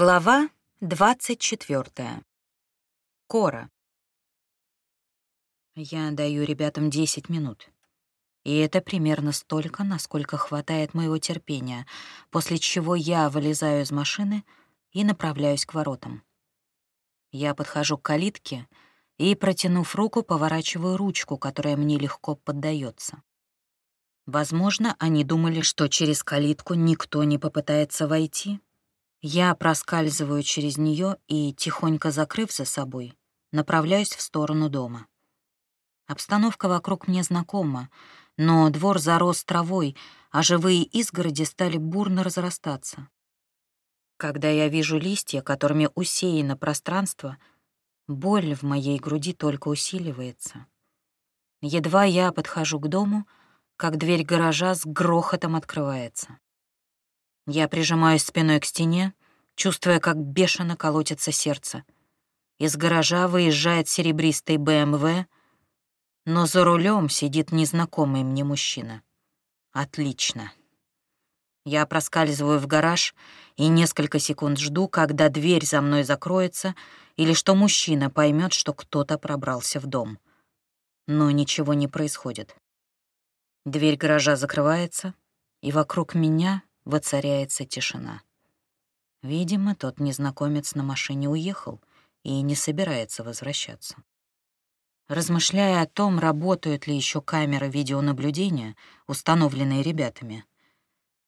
Глава 24. Кора. Я даю ребятам 10 минут. И это примерно столько, насколько хватает моего терпения, после чего я вылезаю из машины и направляюсь к воротам. Я подхожу к калитке и, протянув руку, поворачиваю ручку, которая мне легко поддается. Возможно, они думали, что через калитку никто не попытается войти, я проскальзываю через нее и, тихонько закрыв за собой, направляюсь в сторону дома. Обстановка вокруг мне знакома, но двор зарос травой, а живые изгороди стали бурно разрастаться. Когда я вижу листья, которыми усеяно пространство, боль в моей груди только усиливается. Едва я подхожу к дому, как дверь гаража с грохотом открывается. Я прижимаюсь спиной к стене, чувствуя, как бешено колотится сердце. Из гаража выезжает серебристый БМВ, но за рулем сидит незнакомый мне мужчина. Отлично. Я проскальзываю в гараж и несколько секунд жду, когда дверь за мной закроется или что мужчина поймет, что кто-то пробрался в дом. Но ничего не происходит. Дверь гаража закрывается, и вокруг меня воцаряется тишина. Видимо, тот незнакомец на машине уехал и не собирается возвращаться. Размышляя о том, работают ли еще камеры видеонаблюдения, установленные ребятами,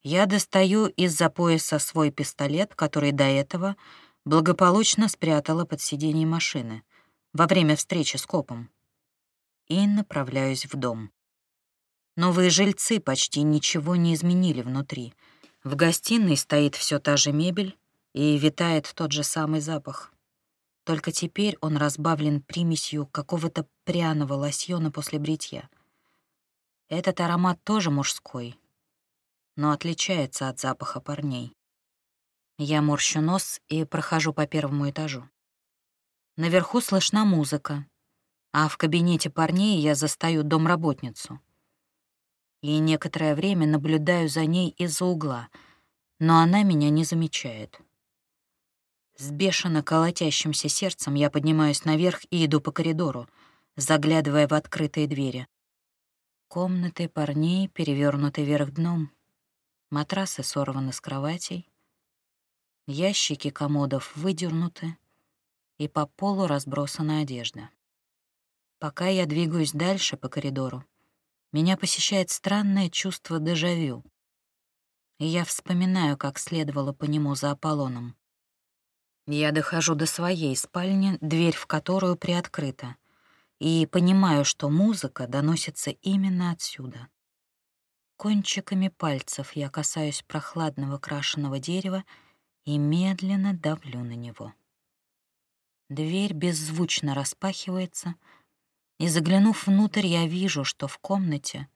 я достаю из-за пояса свой пистолет, который до этого благополучно спрятала под сиденье машины во время встречи с копом, и направляюсь в дом. Новые жильцы почти ничего не изменили внутри — в гостиной стоит все та же мебель и витает тот же самый запах. Только теперь он разбавлен примесью какого-то пряного лосьона после бритья. Этот аромат тоже мужской, но отличается от запаха парней. Я морщу нос и прохожу по первому этажу. Наверху слышна музыка, а в кабинете парней я застаю домработницу — и некоторое время наблюдаю за ней из-за угла, но она меня не замечает. С бешено колотящимся сердцем я поднимаюсь наверх и иду по коридору, заглядывая в открытые двери. Комнаты парней перевернуты вверх дном, матрасы сорваны с кроватей, ящики комодов выдернуты, и по полу разбросана одежда. Пока я двигаюсь дальше по коридору, меня посещает странное чувство дежавю. И я вспоминаю, как следовало по нему за Аполлоном. Я дохожу до своей спальни, дверь в которую приоткрыта, и понимаю, что музыка доносится именно отсюда. Кончиками пальцев я касаюсь прохладного крашеного дерева и медленно давлю на него. Дверь беззвучно распахивается — и заглянув внутрь, я вижу, что в комнате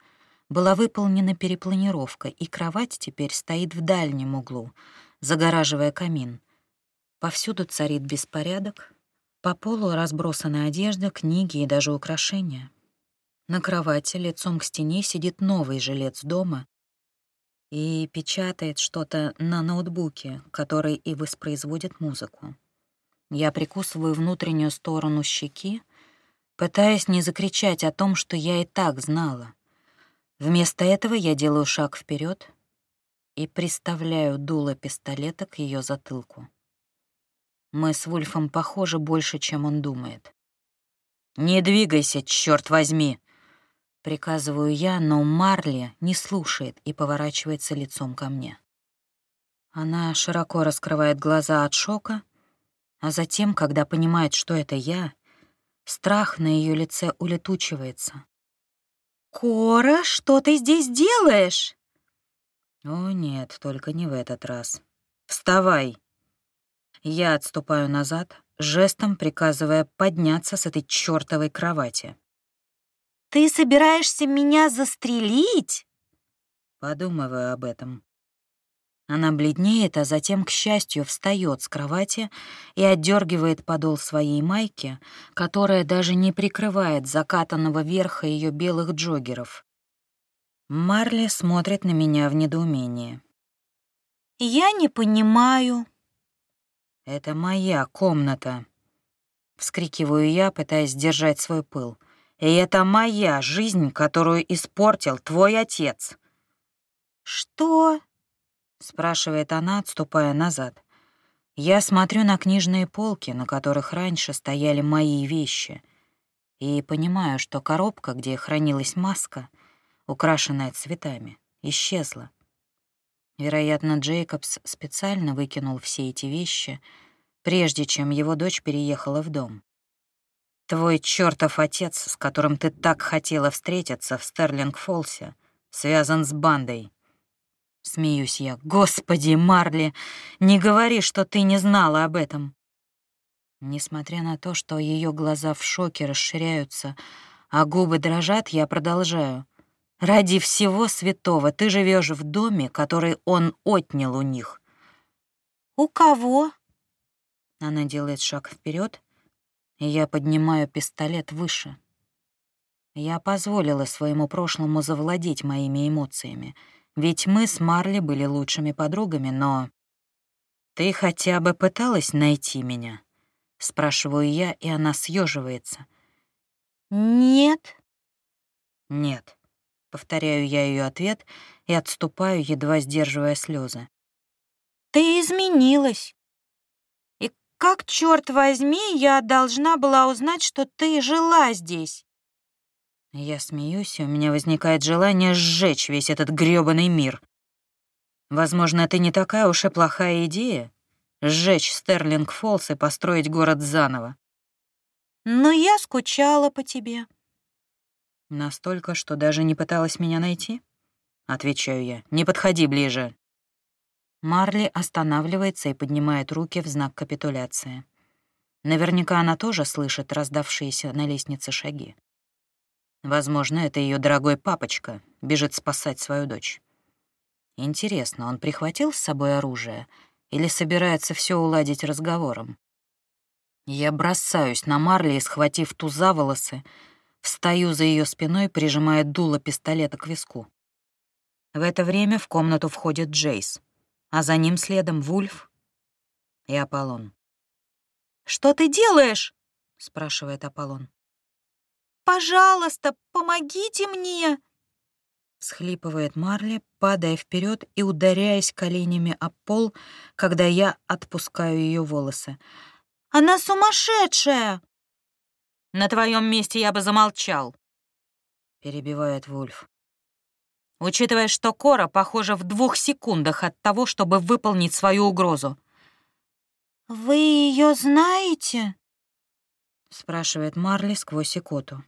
была выполнена перепланировка, и кровать теперь стоит в дальнем углу, загораживая камин. Повсюду царит беспорядок, по полу разбросана одежда, книги и даже украшения. На кровати лицом к стене сидит новый жилец дома и печатает что-то на ноутбуке, который и воспроизводит музыку. Я прикусываю внутреннюю сторону щеки, пытаясь не закричать о том, что я и так знала. Вместо этого я делаю шаг вперед и приставляю дуло пистолета к ее затылку. Мы с Вульфом похожи больше, чем он думает. «Не двигайся, черт возьми!» Приказываю я, но Марли не слушает и поворачивается лицом ко мне. Она широко раскрывает глаза от шока, а затем, когда понимает, что это я, Страх на ее лице улетучивается. «Кора, что ты здесь делаешь?» «О нет, только не в этот раз. Вставай!» Я отступаю назад, жестом приказывая подняться с этой чёртовой кровати. «Ты собираешься меня застрелить?» Подумываю об этом. Она бледнеет, а затем, к счастью, встает с кровати и отдергивает подол своей майки, которая даже не прикрывает закатанного верха ее белых джоггеров. Марли смотрит на меня в недоумении. «Я не понимаю». Это моя комната. Вскрикиваю я, пытаясь сдержать свой пыл. И это моя жизнь, которую испортил твой отец. Что? Спрашивает она, отступая назад. Я смотрю на книжные полки, на которых раньше стояли мои вещи, и понимаю, что коробка, где хранилась маска, украшенная цветами, исчезла. Вероятно, Джейкобс специально выкинул все эти вещи, прежде чем его дочь переехала в дом. Твой чертов отец, с которым ты так хотела встретиться в Стерлинг-Фолсе, связан с бандой. Смеюсь я. Господи, Марли, не говори, что ты не знала об этом. Несмотря на то, что ее глаза в шоке расширяются, а губы дрожат, я продолжаю. Ради всего святого ты живешь в доме, который он отнял у них. У кого? Она делает шаг вперед, и я поднимаю пистолет выше. Я позволила своему прошлому завладеть моими эмоциями — ведь мы с Марли были лучшими подругами, но... «Ты хотя бы пыталась найти меня?» — спрашиваю я, и она съеживается. «Нет». «Нет», — повторяю я ее ответ и отступаю, едва сдерживая слезы. «Ты изменилась. И как, черт возьми, я должна была узнать, что ты жила здесь?» Я смеюсь, и у меня возникает желание сжечь весь этот грёбаный мир. Возможно, это не такая уж и плохая идея — сжечь Стерлинг-Фоллс и построить город заново. Но я скучала по тебе. Настолько, что даже не пыталась меня найти? Отвечаю я. Не подходи ближе. Марли останавливается и поднимает руки в знак капитуляции. Наверняка она тоже слышит раздавшиеся на лестнице шаги. Возможно, это ее дорогой папочка бежит спасать свою дочь. Интересно, он прихватил с собой оружие или собирается все уладить разговором? Я бросаюсь на Марли схватив ту за волосы, встаю за ее спиной, прижимая дуло пистолета к виску. В это время в комнату входит Джейс, а за ним следом Вульф и Аполлон. «Что ты делаешь?» — спрашивает Аполлон. Пожалуйста, помогите мне!» Схлипывает Марли, падая вперед и ударяясь коленями об пол, когда я отпускаю ее волосы. «Она сумасшедшая!» «На твоем месте я бы замолчал», — перебивает Вульф. «Учитывая, что Кора, похоже, в двух секундах от того, чтобы выполнить свою угрозу». «Вы ее знаете?» — спрашивает Марли сквозь икоту.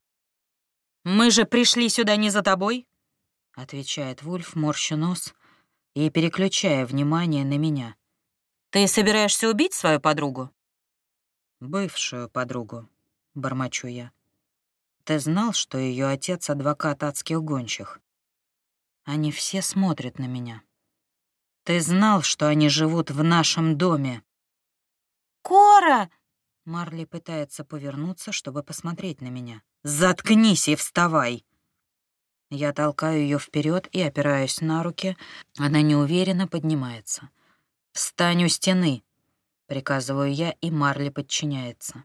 «Мы же пришли сюда не за тобой», — отвечает Вульф, морща нос и переключая внимание на меня. «Ты собираешься убить свою подругу?» «Бывшую подругу», — бормочу я. «Ты знал, что ее отец — адвокат адских гончих?» Они все смотрят на меня. «Ты знал, что они живут в нашем доме?» «Кора!» Марли пытается повернуться, чтобы посмотреть на меня. «Заткнись и вставай!» Я толкаю ее вперед и опираюсь на руки. Она неуверенно поднимается. «Встань у стены!» — приказываю я, и Марли подчиняется.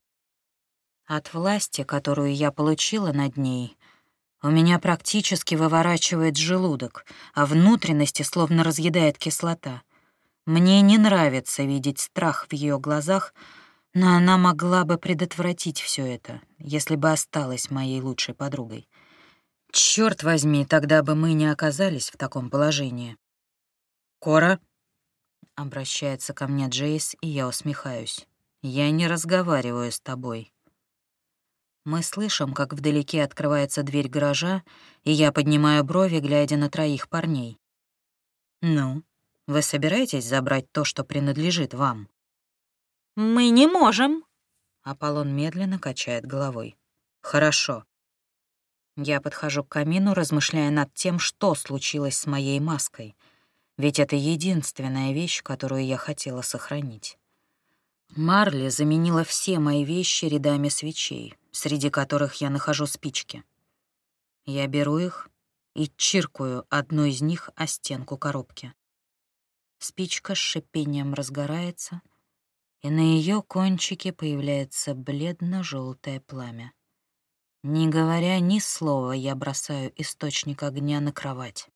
От власти, которую я получила над ней, у меня практически выворачивает желудок, а внутренности словно разъедает кислота. Мне не нравится видеть страх в ее глазах — но она могла бы предотвратить все это, если бы осталась моей лучшей подругой. Черт возьми, тогда бы мы не оказались в таком положении. «Кора?» — обращается ко мне Джейс, и я усмехаюсь. «Я не разговариваю с тобой». Мы слышим, как вдалеке открывается дверь гаража, и я поднимаю брови, глядя на троих парней. «Ну, вы собираетесь забрать то, что принадлежит вам?» «Мы не можем!» Аполлон медленно качает головой. «Хорошо». Я подхожу к камину, размышляя над тем, что случилось с моей маской, ведь это единственная вещь, которую я хотела сохранить. Марли заменила все мои вещи рядами свечей, среди которых я нахожу спички. Я беру их и чиркаю одну из них о стенку коробки. Спичка с шипением разгорается, и на ее кончике появляется бледно-желтое пламя. Не говоря ни слова, я бросаю источник огня на кровать.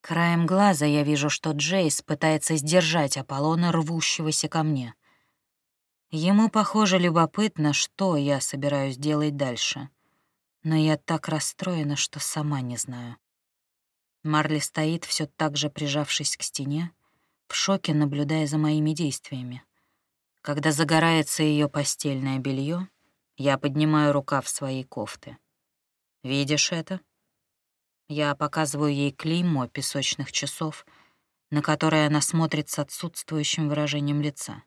Краем глаза я вижу, что Джейс пытается сдержать Аполлона, рвущегося ко мне. Ему, похоже, любопытно, что я собираюсь делать дальше. Но я так расстроена, что сама не знаю. Марли стоит, все так же прижавшись к стене, в шоке наблюдая за моими действиями. Когда загорается ее постельное белье, я поднимаю рукав своей кофты. «Видишь это?» Я показываю ей клеймо песочных часов, на которое она смотрит с отсутствующим выражением лица.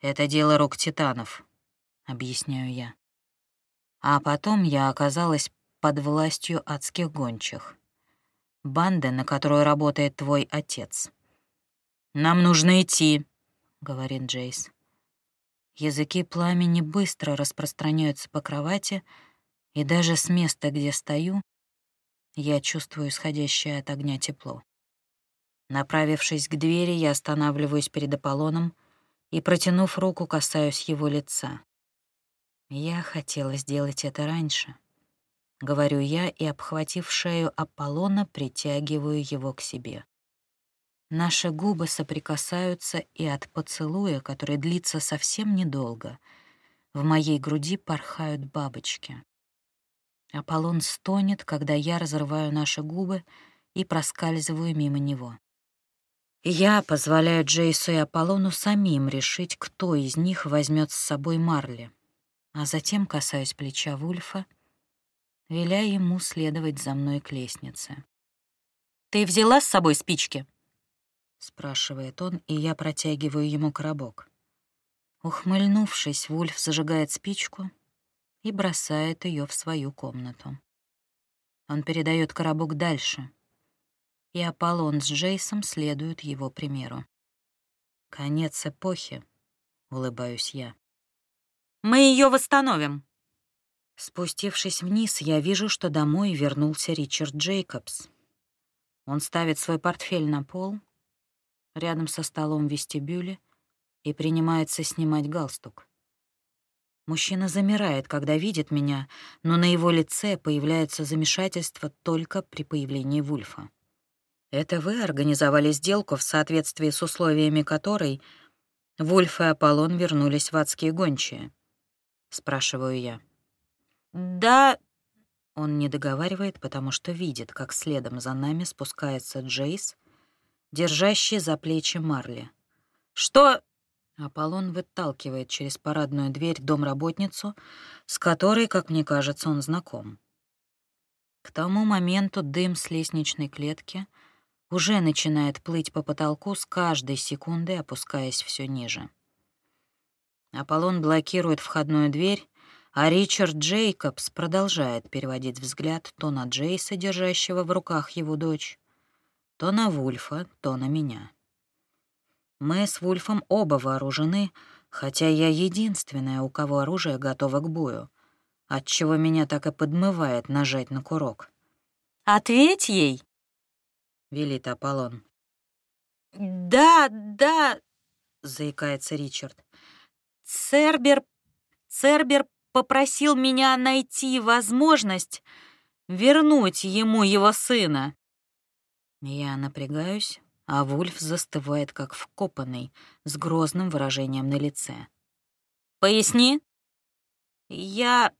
«Это дело рук титанов», — объясняю я. А потом я оказалась под властью адских гончих. Банды, на которую работает твой отец. «Нам нужно идти», — говорит Джейс. Языки пламени быстро распространяются по кровати, и даже с места, где стою, я чувствую исходящее от огня тепло. Направившись к двери, я останавливаюсь перед Аполлоном и, протянув руку, касаюсь его лица. Я хотела сделать это раньше. Говорю я и, обхватив шею Аполлона, притягиваю его к себе. Наши губы соприкасаются, и от поцелуя, который длится совсем недолго, в моей груди порхают бабочки. Аполлон стонет, когда я разрываю наши губы и проскальзываю мимо него. Я позволяю Джейсу и Аполлону самим решить, кто из них возьмет с собой Марли, а затем касаюсь плеча Вульфа, веля ему следовать за мной к лестнице. «Ты взяла с собой спички?» — спрашивает он, и я протягиваю ему коробок. Ухмыльнувшись, Вульф зажигает спичку и бросает ее в свою комнату. Он передает коробок дальше, и Аполлон с Джейсом следуют его примеру. «Конец эпохи», — улыбаюсь я. «Мы ее восстановим», Спустившись вниз, я вижу, что домой вернулся Ричард Джейкобс. Он ставит свой портфель на пол рядом со столом в вестибюле и принимается снимать галстук. Мужчина замирает, когда видит меня, но на его лице появляется замешательство только при появлении Вульфа. «Это вы организовали сделку, в соответствии с условиями которой Вульф и Аполлон вернулись в адские гончие?» — спрашиваю я. «Да...» Он не договаривает, потому что видит, как следом за нами спускается Джейс держащий за плечи Марли. «Что?» Аполлон выталкивает через парадную дверь домработницу, с которой, как мне кажется, он знаком. К тому моменту дым с лестничной клетки уже начинает плыть по потолку с каждой секундой, опускаясь все ниже. Аполлон блокирует входную дверь, а Ричард Джейкобс продолжает переводить взгляд то на Джейса, держащего в руках его дочь, то на Вульфа, то на меня. Мы с Вульфом оба вооружены, хотя я единственная, у кого оружие готово к бою, отчего меня так и подмывает нажать на курок. «Ответь ей!» — велит Аполлон. «Да, да», — заикается Ричард. «Цербер... Цербер попросил меня найти возможность вернуть ему его сына». Я напрягаюсь, а Вульф застывает как вкопанный, с грозным выражением на лице. «Поясни?» «Я...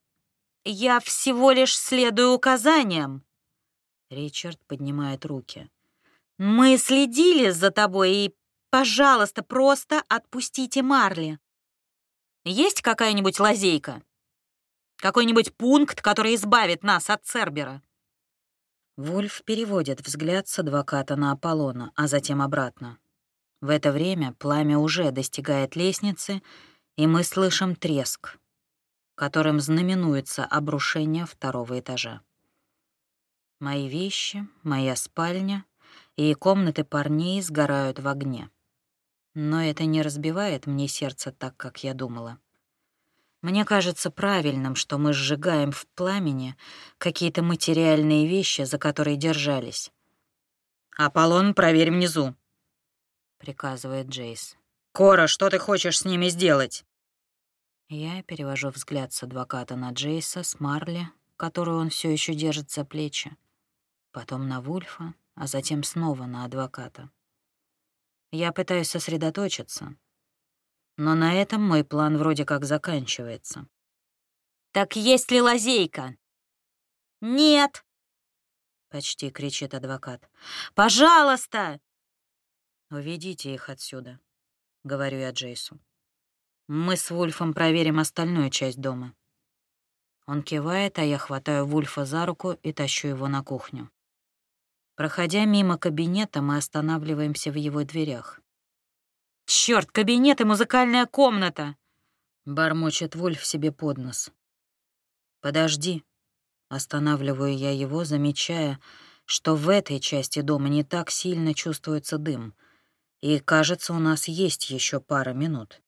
я всего лишь следую указаниям». Ричард поднимает руки. «Мы следили за тобой и, пожалуйста, просто отпустите Марли. Есть какая-нибудь лазейка? Какой-нибудь пункт, который избавит нас от Цербера?» Вульф переводит взгляд с адвоката на Аполлона, а затем обратно. В это время пламя уже достигает лестницы, и мы слышим треск, которым знаменуется обрушение второго этажа. Мои вещи, моя спальня и комнаты парней сгорают в огне. Но это не разбивает мне сердце так, как я думала. Мне кажется правильным, что мы сжигаем в пламени какие-то материальные вещи, за которые держались. «Аполлон, проверь внизу», — приказывает Джейс. «Кора, что ты хочешь с ними сделать?» Я перевожу взгляд с адвоката на Джейса, с Марли, которую он все еще держит за плечи, потом на Вульфа, а затем снова на адвоката. Я пытаюсь сосредоточиться, но на этом мой план вроде как заканчивается. «Так есть ли лазейка?» «Нет!» — почти кричит адвокат. «Пожалуйста!» «Уведите их отсюда», — говорю я Джейсу. «Мы с Вульфом проверим остальную часть дома». Он кивает, а я хватаю Вульфа за руку и тащу его на кухню. Проходя мимо кабинета, мы останавливаемся в его дверях. «Чёрт, кабинет и музыкальная комната!» — бормочет Вульф себе под нос. «Подожди», — останавливаю я его, замечая, что в этой части дома не так сильно чувствуется дым, и, кажется, у нас есть еще пара минут.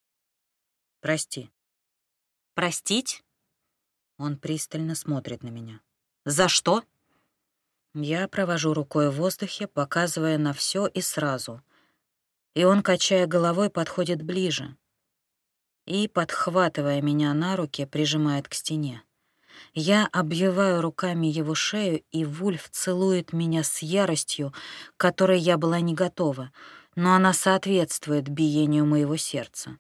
Прости. Простить? Он пристально смотрит на меня. За что? Я провожу рукой в воздухе, показывая на все и сразу. И он, качая головой, подходит ближе и, подхватывая меня на руки, прижимает к стене. Я обвиваю руками его шею, и Вульф целует меня с яростью, которой я была не готова, но она соответствует биению моего сердца.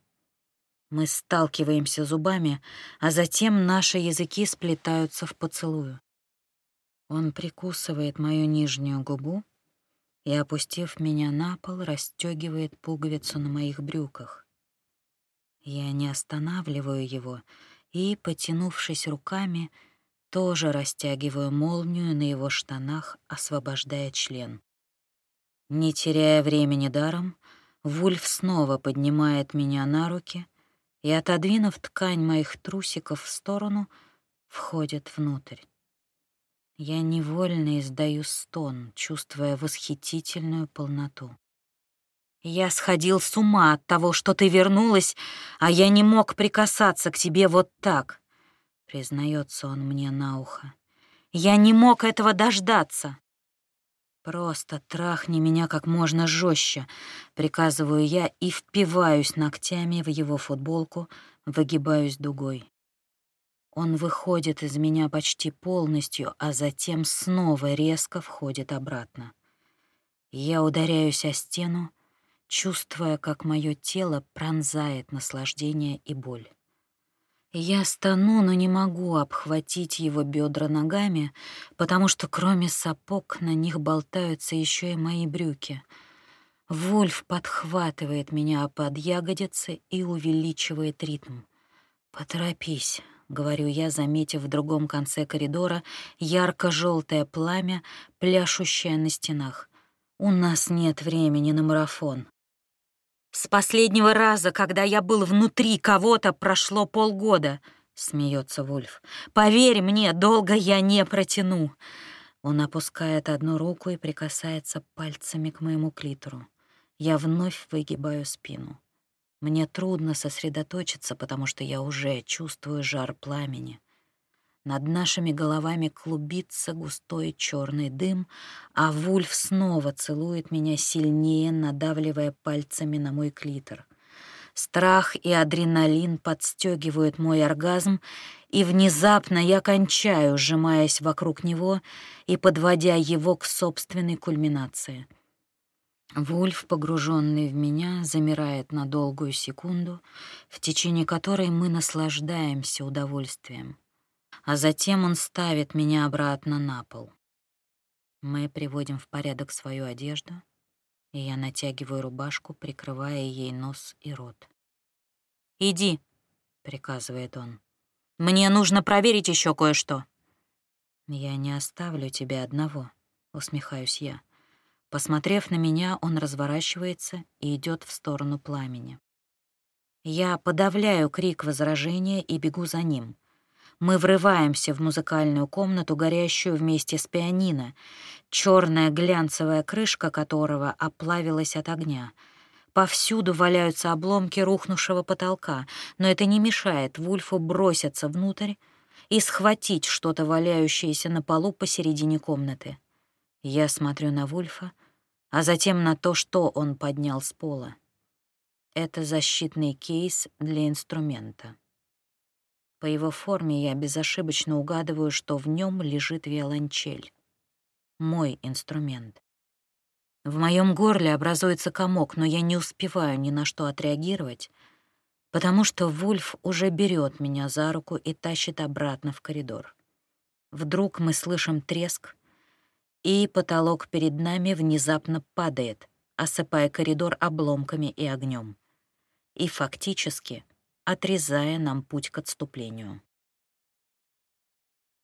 Мы сталкиваемся зубами, а затем наши языки сплетаются в поцелую. Он прикусывает мою нижнюю губу и, опустив меня на пол, расстегивает пуговицу на моих брюках. Я не останавливаю его и, потянувшись руками, тоже растягиваю молнию на его штанах, освобождая член. Не теряя времени даром, Вульф снова поднимает меня на руки — и, отодвинув ткань моих трусиков в сторону, входит внутрь. Я невольно издаю стон, чувствуя восхитительную полноту. «Я сходил с ума от того, что ты вернулась, а я не мог прикасаться к тебе вот так», — признается он мне на ухо. «Я не мог этого дождаться». «Просто трахни меня как можно жестче, приказываю я и впиваюсь ногтями в его футболку, выгибаюсь дугой. Он выходит из меня почти полностью, а затем снова резко входит обратно. Я ударяюсь о стену, чувствуя, как мое тело пронзает наслаждение и боль. Я стану, но не могу обхватить его бедра ногами, потому что кроме сапог на них болтаются еще и мои брюки. Вульф подхватывает меня под ягодицы и увеличивает ритм. «Поторопись», — говорю я, заметив в другом конце коридора ярко-желтое пламя, пляшущее на стенах. «У нас нет времени на марафон». С последнего раза, когда я был внутри кого-то, прошло полгода, смеется Вульф. Поверь мне, долго я не протяну. Он опускает одну руку и прикасается пальцами к моему клитору. Я вновь выгибаю спину. Мне трудно сосредоточиться, потому что я уже чувствую жар пламени. Над нашими головами клубится густой черный дым, а Вульф снова целует меня сильнее, надавливая пальцами на мой клитор. Страх и адреналин подстегивают мой оргазм, и внезапно я кончаю, сжимаясь вокруг него и подводя его к собственной кульминации. Вульф, погруженный в меня, замирает на долгую секунду, в течение которой мы наслаждаемся удовольствием а затем он ставит меня обратно на пол. Мы приводим в порядок свою одежду, и я натягиваю рубашку, прикрывая ей нос и рот. «Иди», — приказывает он. «Мне нужно проверить еще кое-что». «Я не оставлю тебя одного», — усмехаюсь я. Посмотрев на меня, он разворачивается и идет в сторону пламени. Я подавляю крик возражения и бегу за ним. Мы врываемся в музыкальную комнату, горящую вместе с пианино, черная глянцевая крышка которого оплавилась от огня. Повсюду валяются обломки рухнувшего потолка, но это не мешает Вульфу броситься внутрь и схватить что-то, валяющееся на полу посередине комнаты. Я смотрю на Вульфа, а затем на то, что он поднял с пола. Это защитный кейс для инструмента. По его форме я безошибочно угадываю, что в нем лежит виолончель. Мой инструмент. В моем горле образуется комок, но я не успеваю ни на что отреагировать, потому что Вульф уже берет меня за руку и тащит обратно в коридор. Вдруг мы слышим треск, и потолок перед нами внезапно падает, осыпая коридор обломками и огнем, и фактически отрезая нам путь к отступлению.